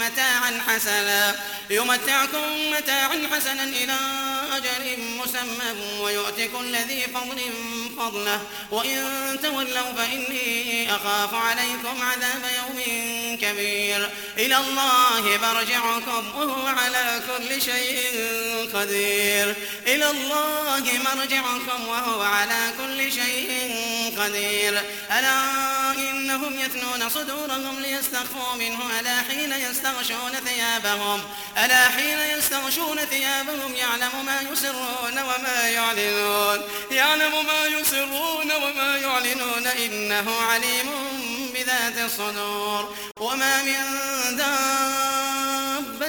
متاعا حسنا. يمتعكم متاعا حسنا إلى أجل مسمى ويؤتي كل ذي فضل فضله. وإن تولوا فإني أخاف عليكم عذاب يوم كبير. إلى الله مرجعكم وهو على كل شيء قدير. إلى الله مرجعكم وهو على كل شيء قدير. ألا إنهم يثنون صدورهم ليستخفوا منه؟ ألا حين يستغشون ثيابهم؟ ألا حين يستغشون ثيابهم يعلم ما يسرون وما يعلنون؟ يعلم ما يسرون وما يعلنون. إنه عليم بذات الصدور. وما من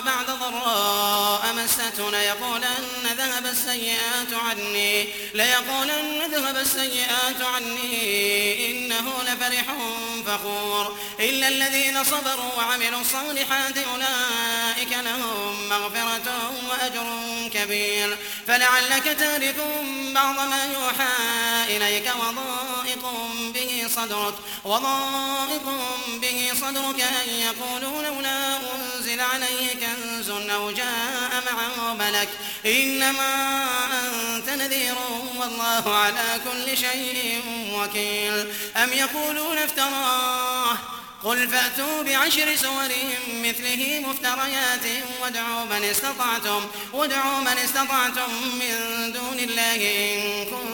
بعد ضراء مسته ليقولن ذهب السيئات عني. ليقولن ذهب السيئات عني إنه لفرح فخور. إلا الذين صبروا وعملوا الصالحات أولئك لهم مغفرة وأجر كبير. فلعلك تارك بعض ما يوحى إليك وضائق به صدرك وضائق به صدرك أن يقولوا لولا أنزل عليه كنز أو جاء معه ملك إنما أنت نذير والله على كل شيء وكيل. أم يقولون افتراه؟ قل فأتوا بعشر سور مثله مفتريات وادعوا من استطعتم وادعوا من استطعتم من دون الله إن كنتم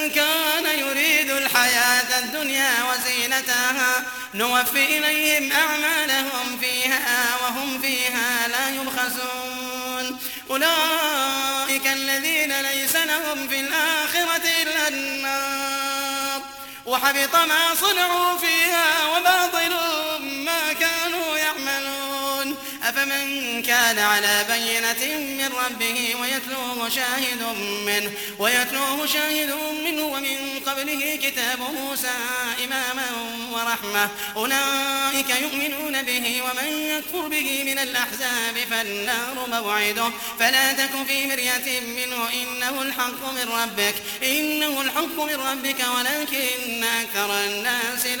الدنيا وزينتها. نوفي إليهم أعمالهم فيها وهم فيها لا يبخسون. أولئك الذين ليس لهم في الآخرة إلا النار. وحبط ما صنعوا فيها وباطل ما كانوا يعملون أفمن كان على بينة من ربه ويتلوه شاهد منه ويتلوه شاهد منه ومن قبله كتاب موسى إماما ورحمة. أولئك يؤمنون به ومن يكفر به من الأحزاب فالنار موعده. فلا تك في مرية منه إنه الحق من ربك إنه الحق من ربك ولكن أكثر الناس لا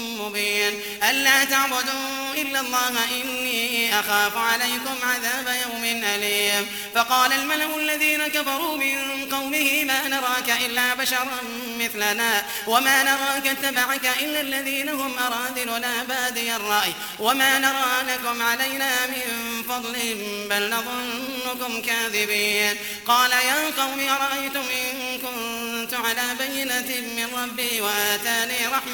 مبين. ألا تعبدوا إلا الله إني أخاف عليكم عذاب يوم أليم. فقال الملأ الذين كفروا من قومه ما نراك إلا بشرا مثلنا وما نراك اتبعك إلا الذين هم أراذلنا بادي الرأي. وما نرى لكم علينا من فضل بل نظنكم كاذبين. قال يا قوم أرأيتم إن كنت على بينة من ربي وآتاني رحمة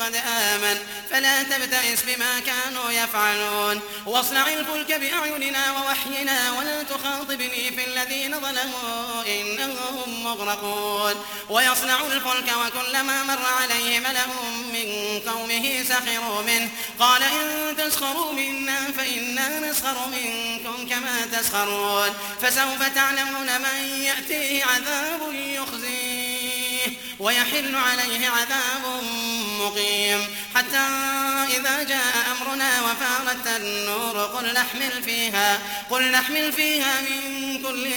قد آمن. فلا تبتئس بما كانوا يفعلون. واصنع الفلك بأعيننا ووحينا ولا تخاطبني في الذين ظلموا إنهم مغرقون. ويصنع الفلك وكلما مر عليه ملأ من قومه سخروا منه. قال إن تسخروا منا فإنا نسخر منكم كما تسخرون. فسوف تعلمون من يأتيه عذاب يخزيه. ويحل عليه عذاب مقيم. حتى إذا جاء أمرنا وفارت النور قل نحمل فيها قل نحمل فيها من كل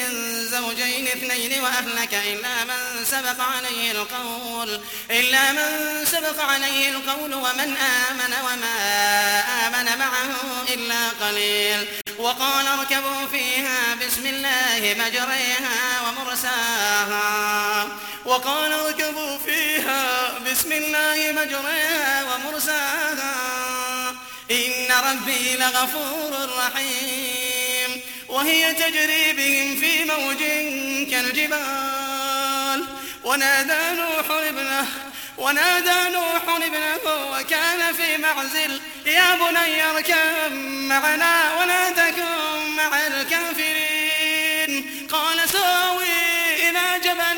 زوجين اثنين وأهلك إلا من سبق عليه القول إلا من سبق عليه القول ومن آمن وما آمن معه إلا قليل. وقال اركبوا فيها بسم الله مجريها ومرساها. وقال اركبوا فيها. بسم الله مجريها ومرساها. إن ربي لغفور رحيم. وهي تجري بهم في موج كالجبال. ونادى نوح ابنه ونادى نوح ابنه وكان في معزل. يا بني اركب معنا ولا تكن مع الكافرين. قال ساوي إلى جبل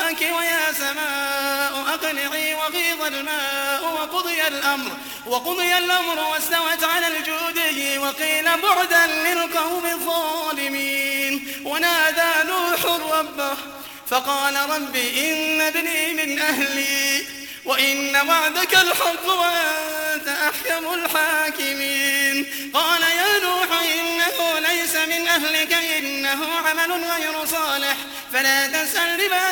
الأمر وقضي الأمر واستوت على الجودي وقيل بعدا للقوم الظالمين. ونادى نوح ربه فقال رب إن ابني من أهلي وإن وعدك الحق وأنت أحكم الحاكمين. قال يا نوح إنه ليس من أهلك إنه عمل غير صالح. فلا تسأل بما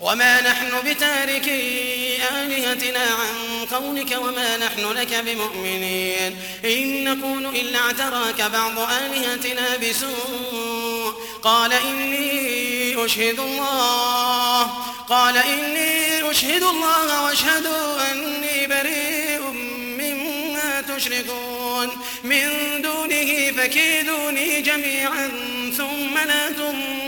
وما نحن بتاركي آلهتنا عن قولك وما نحن لك بمؤمنين إن نكون إلا اعتراك بعض آلهتنا بسوء قال إني أشهد الله قال إني أشهد الله واشهدوا أني بريء مما تشركون من دونه فكيدوني جميعا ثم لا تنظرون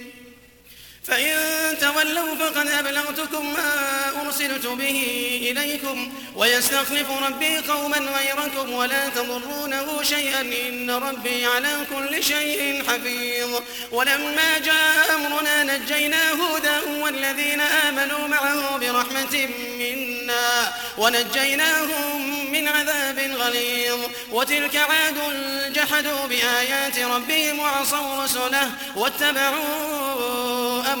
فإن تولوا فقد أبلغتكم ما أرسلت به إليكم ويستخلف ربي قوما غيركم ولا تضرونه شيئا إن ربي على كل شيء حفيظ. ولما جاء أمرنا نجينا هودا والذين آمنوا معه برحمة منا ونجيناهم من عذاب غليظ. وتلك عاد جحدوا بآيات ربهم وعصوا رسله واتبعوا أمر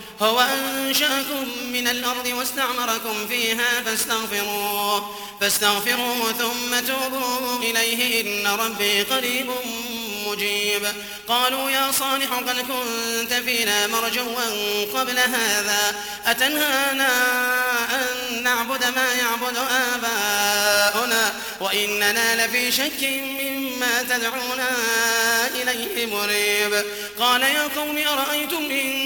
هو أنشأكم من الأرض واستعمركم فيها فاستغفروه فاستغفروه ثم توبوا إليه إن ربي قريب مجيب. قالوا يا صالح قد كنت فينا مرجوا قبل هذا أتنهانا أن نعبد ما يعبد آباؤنا؟ وإننا لفي شك مما تدعونا إليه مريب. قال يا قوم أرأيتم إن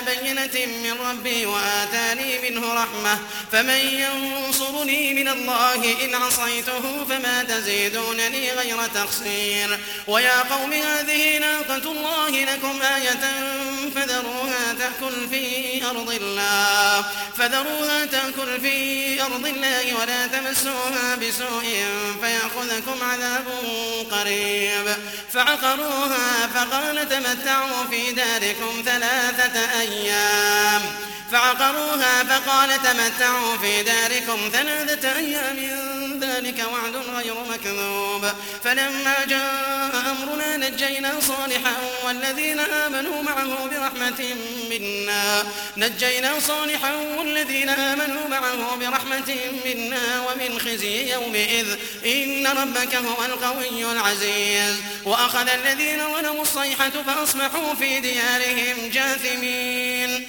بينة من ربي وآتاني منه رحمة فمن ينصرني من الله إن عصيته فما تزيدونني غير تقصير ويا قوم هذه ناقة الله لكم آية فذروها تأكل في أرض الله فذروها تأكل في أرض الله ولا تمسوها بسوء فيأخذكم عذاب قريب فعقروها فقال تمتعوا في داركم ثلاثة أيام أيام فعقروها فقال تمتعوا في داركم ثلاثة أيام. ذلك وعد غير مكذوب. فلما جاء أمرنا نجينا صالحا والذين آمنوا معه برحمة منا. نجينا صالحا والذين آمنوا معه برحمة منا. ومن خزي يومئذ إن ربك هو القوي العزيز. وأخذ الذين ظلموا الصيحة فأصبحوا في ديارهم جاثمين.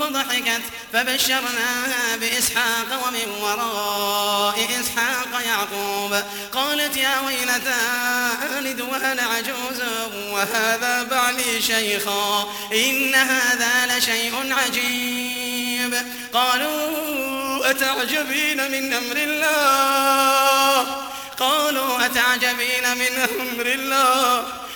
فضحكت فبشرناها بإسحاق ومن وراء إسحاق يعقوب. قالت يا ويلتى ألد وأنا عجوز وهذا بعلي شيخا إن هذا لشيء عجيب. قالوا أتعجبين من أمر الله؟ قالوا أتعجبين من أمر الله؟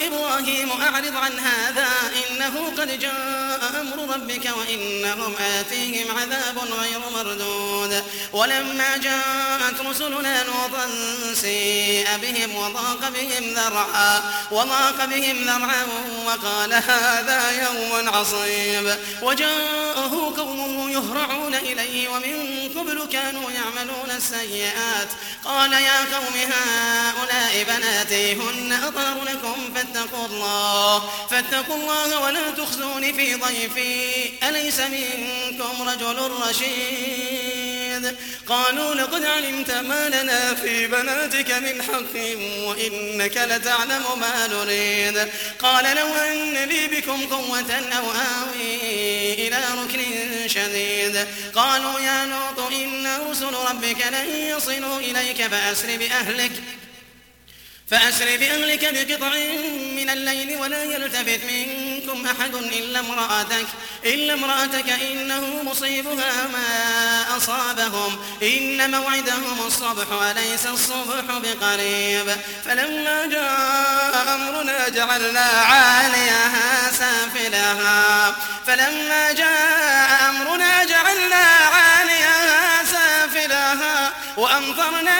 إبراهيم أعرض عن هذا. إنه قد جاء أمر ربك وإنهم آتيهم عذاب غير مردود. ولما جاءت رسلنا لوطا سيء بهم وضاق بهم ذرعا وضاق بهم ذرعا وقال هذا يوم عصيب. وجاءه قومه يهرعون إليه ومن قبل كانوا يعملون السيئات. قال يا قوم هؤلاء بناتي هن أطهر لكم الله فاتقوا الله ولا تخزون في ضيفي. أليس منكم رجل رشيد؟ قالوا لقد علمت ما لنا في بناتك من حق وإنك لتعلم ما نريد. قال لو أن لي بكم قوة أو آوي إلى ركن شديد. قالوا يا لوط إن رسل ربك لن يصلوا إليك فأسر بأهلك. فأسر بأهلك بقطع من الليل ولا يلتفت منكم أحد إلا امرأتك إلا امرأتك إنه مصيبها ما أصابهم إن موعدهم الصبح وليس الصبح بقريب. فلما جاء أمرنا جعلنا عاليها سافلها. فلما جاء أمرنا جعلنا عاليها سافلها. وأمطرنا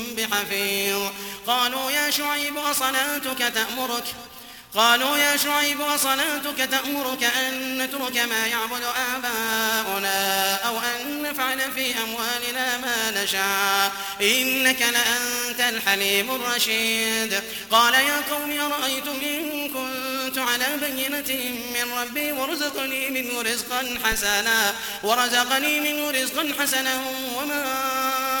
بحفيظ قالوا يا شعيب أصلاتك تأمرك؟ قالوا يا شعيب وصلاتك تأمرك أن نترك ما يعبد آباؤنا أو أن نفعل في أموالنا ما نشاء. إنك لأنت الحليم الرشيد. قال يا قوم أرأيتم إن كنت على بينة من ربي ورزقني منه رزقا حسنا ورزقني منه رزقا حسنا وما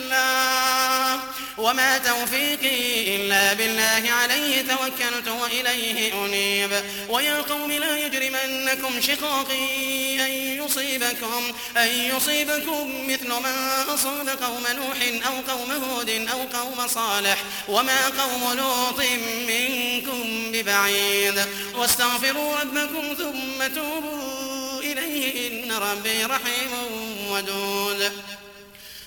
وما توفيقي إلا بالله عليه توكلت وإليه أنيب. ويا قوم لا يجرمنكم شقاقي أن يصيبكم أن يصيبكم مثل ما أصاب قوم نوح أو قوم هود أو قوم صالح وما قوم لوط منكم ببعيد. واستغفروا ربكم ثم توبوا إليه إن ربي رحيم ودود.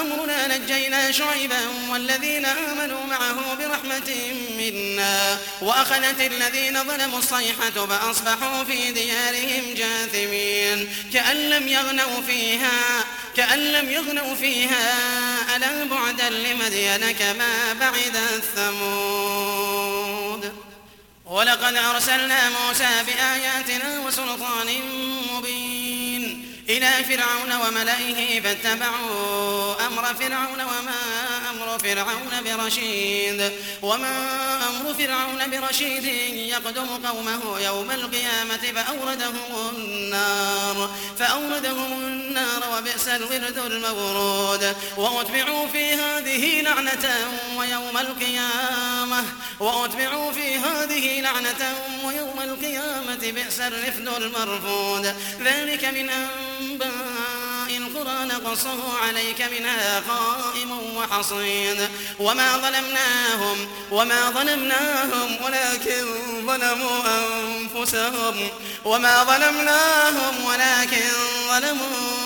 أمرنا نجينا شعيبا والذين آمنوا معه برحمة منا وأخذت الذين ظلموا الصيحة فأصبحوا في ديارهم جاثمين. كأن لم يغنوا فيها كأن لم يغنوا فيها ألا بعدا لمدين كما بعد الثمود. ولقد أرسلنا موسى بآياتنا وسلطان مبين. إلى فرعون وملئه فاتبعوا أمر فرعون وما فرعون برشيد. وما أمر فرعون برشيد يقدم قومه يوم القيامة فأوردهم النار. فأوردهم النار وبئس الورد المورود. وأتبعوا في هذه لعنة ويوم القيامة. وأتبعوا في هذه لعنة ويوم القيامة بئس الرفد المرفود. ذلك من أنباء القرى نقصه عليك منها قائم وحصيد وما ظلمناهم وما ظلمناهم ولكن ظلموا أنفسهم. وما ظلمناهم ولكن ظلموا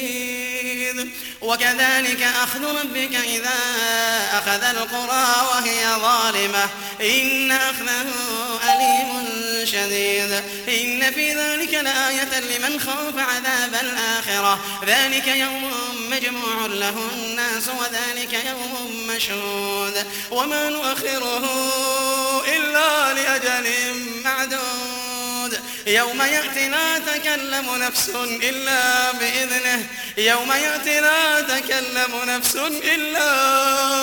وكذلك أخذ ربك إذا أخذ القرى وهي ظالمة. إن أخذه أليم شديد. إن في ذلك لآية لمن خاف عذاب الآخرة. ذلك يوم مجموع له الناس وذلك يوم مشهود. وما نؤخره إلا لأجل معدود. يوم يأتي لا تكلم نفس إلا بإذنه. يوم يأتي لا تكلم نفس إلا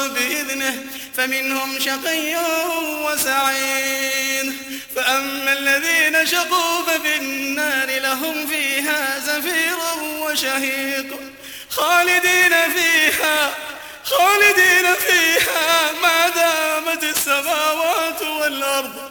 بإذنه. فمنهم شقي وسعيد. فأما الذين شقوا ففي النار لهم فيها زفير وشهيق. خالدين فيها خالدين فيها ما دامت السماوات والأرض.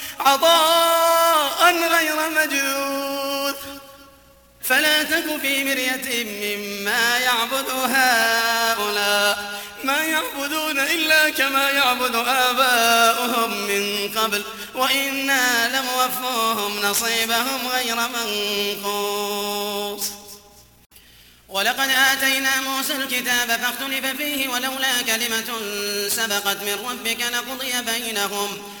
عطاء غير مجدود فلا تك في مرية مما يعبد هؤلاء. ما يعبدون إلا كما يعبد آباؤهم من قبل. وإنا لموفوهم نصيبهم غير منقوص. ولقد آتينا موسى الكتاب فاختلف فيه ولولا كلمة سبقت من ربك لقضي بينهم.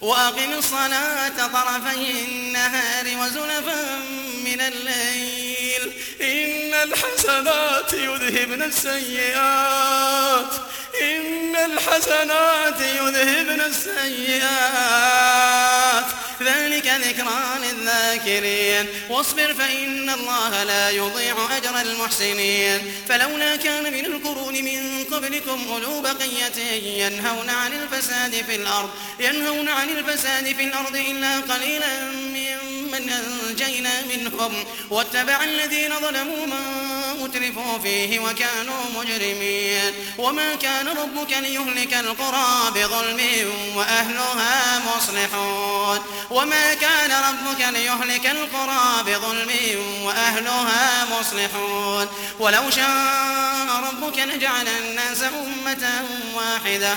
وأقم الصلاة طرفي النهار وزلفا من الليل. إن الحسنات يذهبن السيئات. إن الحسنات يذهبن السيئات. ذلك ذكرى للذاكرين. واصبر فإن الله لا يضيع أجر المحسنين. فلولا كان من القرون من قبلكم أولو بقية ينهون عن الفساد في الأرض ينهون عن الفساد في الأرض إلا قليلا ممن أنجينا منهم واتبع الذين ظلموا ما أترفوا فيه وكانوا مجرمين. وما كان ربك ليهلك القرى بظلم وأهلها مصلحون. وما كان ربك ليهلك القرى بظلم وأهلها مصلحون. ولو شاء ربك لجعل الناس أمة واحدة.